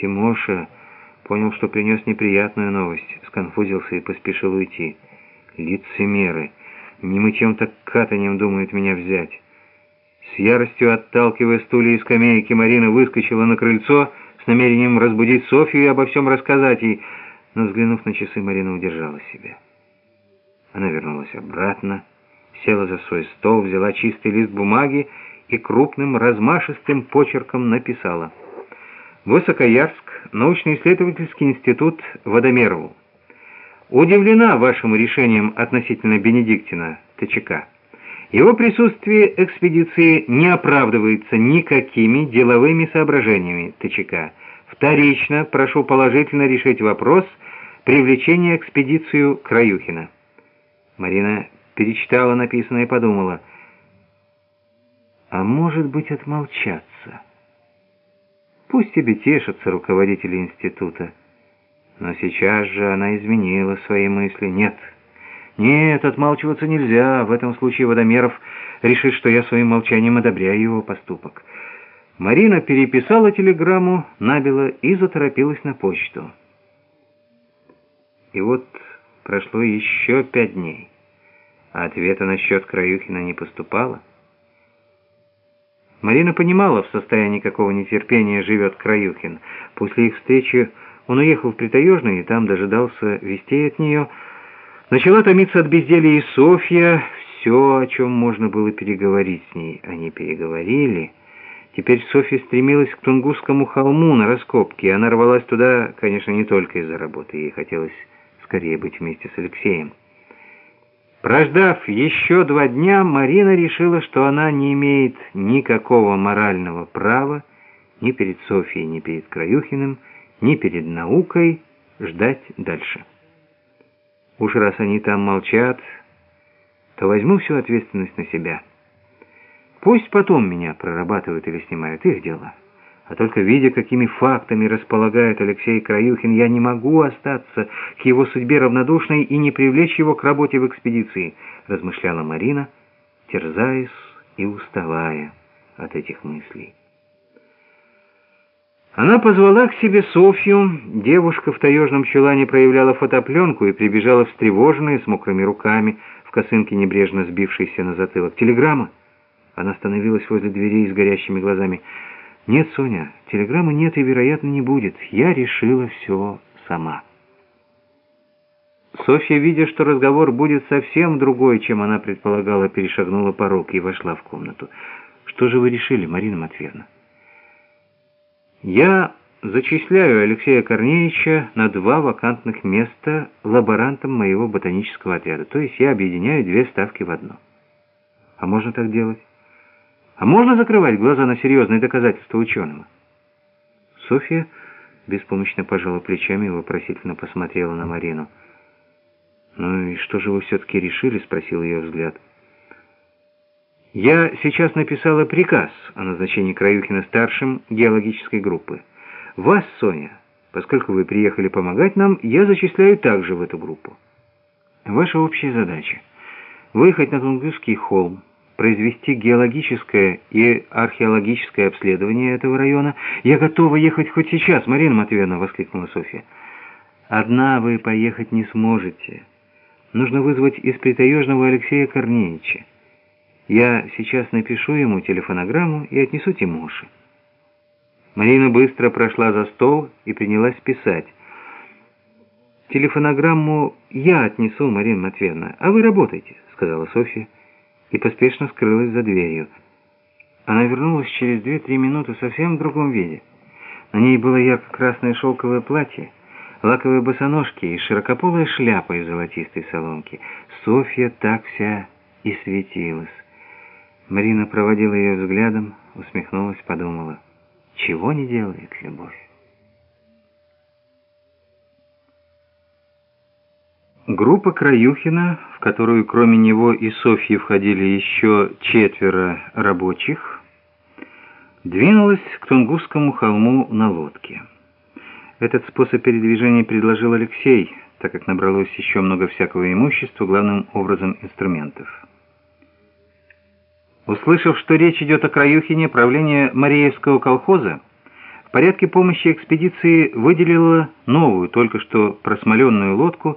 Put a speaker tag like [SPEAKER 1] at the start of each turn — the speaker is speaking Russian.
[SPEAKER 1] Тимоша понял, что принес неприятную новость, сконфузился и поспешил уйти. Лицемеры! Не мы чем-то катанием думают меня взять. С яростью отталкивая стулья и скамейки, Марина выскочила на крыльцо с намерением разбудить Софью и обо всем рассказать ей, но, взглянув на часы, Марина удержала себя. Она вернулась обратно, села за свой стол, взяла чистый лист бумаги и крупным размашистым почерком написала «Высокоярск, научно-исследовательский институт Водомерову. Удивлена вашим решением относительно Бенедиктина ТЧК. Его присутствие экспедиции не оправдывается никакими деловыми соображениями ТЧК. Вторично прошу положительно решить вопрос привлечения экспедицию Краюхина». Марина перечитала написанное и подумала, а может быть отмолчаться. Пусть тебе тешатся руководители института. Но сейчас же она изменила свои мысли. Нет, нет, отмалчиваться нельзя. В этом случае Водомеров решит, что я своим молчанием одобряю его поступок. Марина переписала телеграмму, набила и заторопилась на почту. И вот прошло еще пять дней, а ответа насчет Краюхина не поступало. Марина понимала, в состоянии какого нетерпения живет Краюхин. После их встречи он уехал в Притаежный, и там дожидался вестей от нее. Начала томиться от безделья и Софья. Все, о чем можно было переговорить с ней, они переговорили. Теперь Софья стремилась к Тунгусскому холму на раскопке, и она рвалась туда, конечно, не только из-за работы. Ей хотелось скорее быть вместе с Алексеем. Прождав еще два дня, Марина решила, что она не имеет никакого морального права ни перед Софией, ни перед Краюхиным, ни перед наукой ждать дальше. Уж раз они там молчат, то возьму всю ответственность на себя. Пусть потом меня прорабатывают или снимают их дела. А только видя, какими фактами располагает Алексей Краюхин, я не могу остаться к его судьбе равнодушной и не привлечь его к работе в экспедиции, размышляла Марина, терзаясь и уставая от этих мыслей. Она позвала к себе Софью. Девушка в таежном чулане проявляла фотопленку и прибежала встревоженная, с мокрыми руками, в косынке небрежно сбившейся на затылок. «Телеграмма?» Она остановилась возле дверей с горящими глазами. «Нет, Соня, телеграммы нет и, вероятно, не будет. Я решила все сама». Софья, видя, что разговор будет совсем другой, чем она предполагала, перешагнула порог и вошла в комнату. «Что же вы решили, Марина Матвеевна?» «Я зачисляю Алексея Корнеевича на два вакантных места лаборантом моего ботанического отряда, то есть я объединяю две ставки в одно. А можно так делать?» А можно закрывать глаза на серьезные доказательства ученого? Софья беспомощно пожала плечами и вопросительно посмотрела на Марину. «Ну и что же вы все-таки решили?» — спросил ее взгляд. «Я сейчас написала приказ о назначении Краюхина старшим геологической группы. Вас, Соня, поскольку вы приехали помогать нам, я зачисляю также в эту группу. Ваша общая задача — выехать на Тунгусский холм, произвести геологическое и археологическое обследование этого района. Я готова ехать хоть сейчас, Марина Матвеевна, воскликнула Софья. Одна вы поехать не сможете. Нужно вызвать из Притаежного Алексея Корнеевича. Я сейчас напишу ему телефонограмму и отнесу Тимоше. Марина быстро прошла за стол и принялась писать. «Телефонограмму я отнесу, Марина Матвеевна, а вы работайте», — сказала Софья и поспешно скрылась за дверью. Она вернулась через две-три минуты совсем в другом виде. На ней было ярко-красное шелковое платье, лаковые босоножки и широкополая шляпа из золотистой соломки. Софья так вся и светилась. Марина проводила ее взглядом, усмехнулась, подумала, чего не делает любовь. Группа Краюхина, в которую кроме него и Софьи входили еще четверо рабочих, двинулась к Тунгусскому холму на лодке. Этот способ передвижения предложил Алексей, так как набралось еще много всякого имущества, главным образом инструментов. Услышав, что речь идет о Краюхине, правление Мареевского колхоза порядке помощи экспедиции выделила новую, только что просмоленную лодку